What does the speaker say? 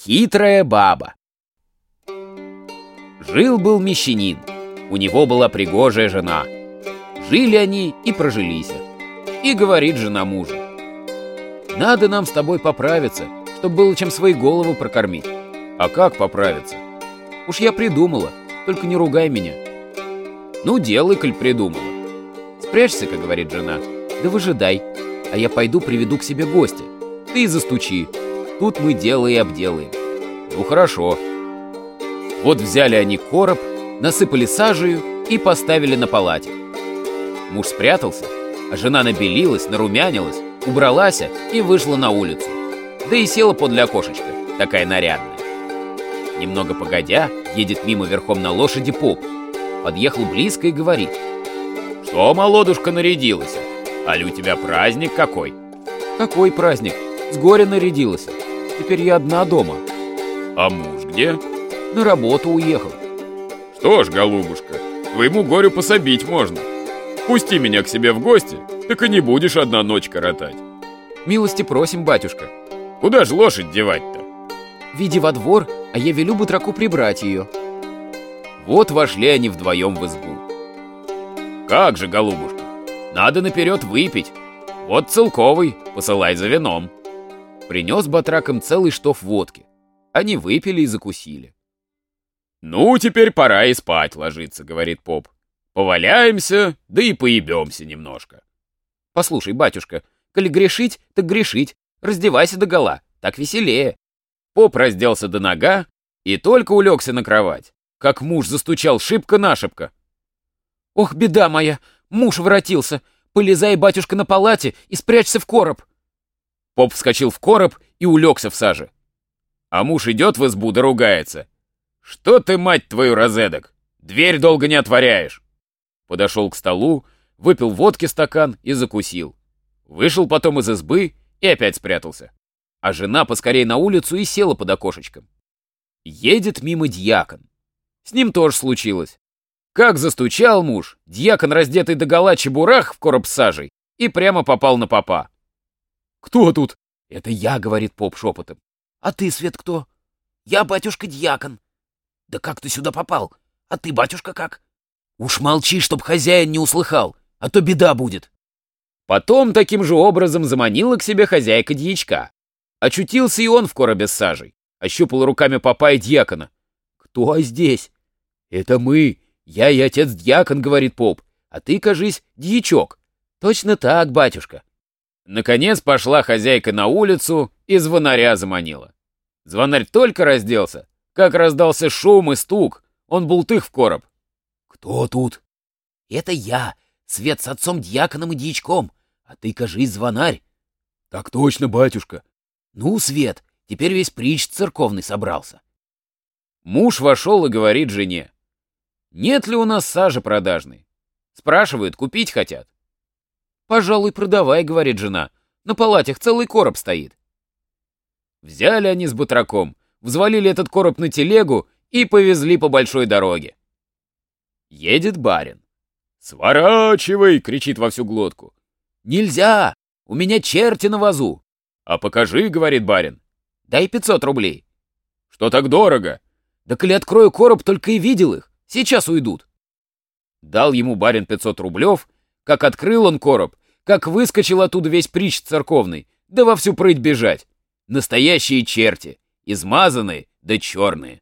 Хитрая баба. Жил-был мещанин. У него была пригожая жена. Жили они и прожились. И говорит жена мужу. Надо нам с тобой поправиться, чтобы было чем свои головы прокормить. А как поправиться? Уж я придумала, только не ругай меня. Ну, делай, коль придумала. Спрячься, как говорит жена, да выжидай, а я пойду приведу к себе гостя. Ты и застучи. Тут мы дело и обделаем. Ну, хорошо. Вот взяли они короб, насыпали сажею и поставили на палате. Муж спрятался, а жена набелилась, нарумянилась, убралась и вышла на улицу. Да и села подле окошечка, такая нарядная. Немного погодя, едет мимо верхом на лошади поп. Подъехал близко и говорит. «Что, молодушка, нарядилась? Али у тебя праздник какой?» «Какой праздник? С горя нарядилась. Теперь я одна дома». «А муж где?» «На работу уехал». «Что ж, голубушка, твоему горю пособить можно. Пусти меня к себе в гости, так и не будешь одна ночь коротать». «Милости просим, батюшка». «Куда ж лошадь девать-то?» «Веди во двор, а я велю батраку прибрать ее». Вот вошли они вдвоем в избу. «Как же, голубушка, надо наперед выпить. Вот целковый, посылай за вином». Принес батракам целый штоф водки. Они выпили и закусили. «Ну, теперь пора и спать ложиться», — говорит поп. «Поваляемся, да и поебемся немножко». «Послушай, батюшка, коли грешить, так грешить. Раздевайся до гола, так веселее». Поп разделся до нога и только улегся на кровать, как муж застучал шибко-нашибко. «Ох, беда моя! Муж воротился! Полезай, батюшка, на палате и спрячься в короб!» Поп вскочил в короб и улегся в саже. А муж идет в избу да ругается. «Что ты, мать твою, розедок? Дверь долго не отворяешь!» Подошел к столу, выпил водки стакан и закусил. Вышел потом из избы и опять спрятался. А жена поскорей на улицу и села под окошечком. Едет мимо дьякон. С ним тоже случилось. Как застучал муж, дьякон, раздетый до гола чебурах в короб сажей, и прямо попал на попа. «Кто тут?» «Это я», — говорит поп шепотом. «А ты, Свет, кто?» «Я, батюшка, дьякон». «Да как ты сюда попал? А ты, батюшка, как?» «Уж молчи, чтоб хозяин не услыхал, а то беда будет». Потом таким же образом заманила к себе хозяйка дьячка. Очутился и он в коробе с сажей, ощупал руками попа и дьякона. «Кто здесь?» «Это мы, я и отец дьякон», — говорит поп, «а ты, кажись, дьячок». «Точно так, батюшка». Наконец пошла хозяйка на улицу и звонаря заманила. Звонарь только разделся, как раздался шум и стук, он бултых в короб. «Кто тут?» «Это я, Свет с отцом дьяконом и дьячком, а ты, кажись, звонарь». «Так точно, батюшка». «Ну, Свет, теперь весь притч церковный собрался». Муж вошел и говорит жене. «Нет ли у нас сажи продажной?» Спрашивают, купить хотят. «Пожалуй, продавай», — говорит жена. «На палатях целый короб стоит». Взяли они с батраком, взвалили этот короб на телегу и повезли по большой дороге. Едет барин. «Сворачивай!» — кричит во всю глотку. «Нельзя! У меня черти на вазу!» «А покажи!» — говорит барин. «Дай пятьсот рублей». «Что так дорого?» «Да коли открою короб, только и видел их. Сейчас уйдут». Дал ему барин пятьсот рублев, как открыл он короб, как выскочил оттуда весь притч церковный, да во всю прыть бежать. Настоящие черти, измазанные да черные.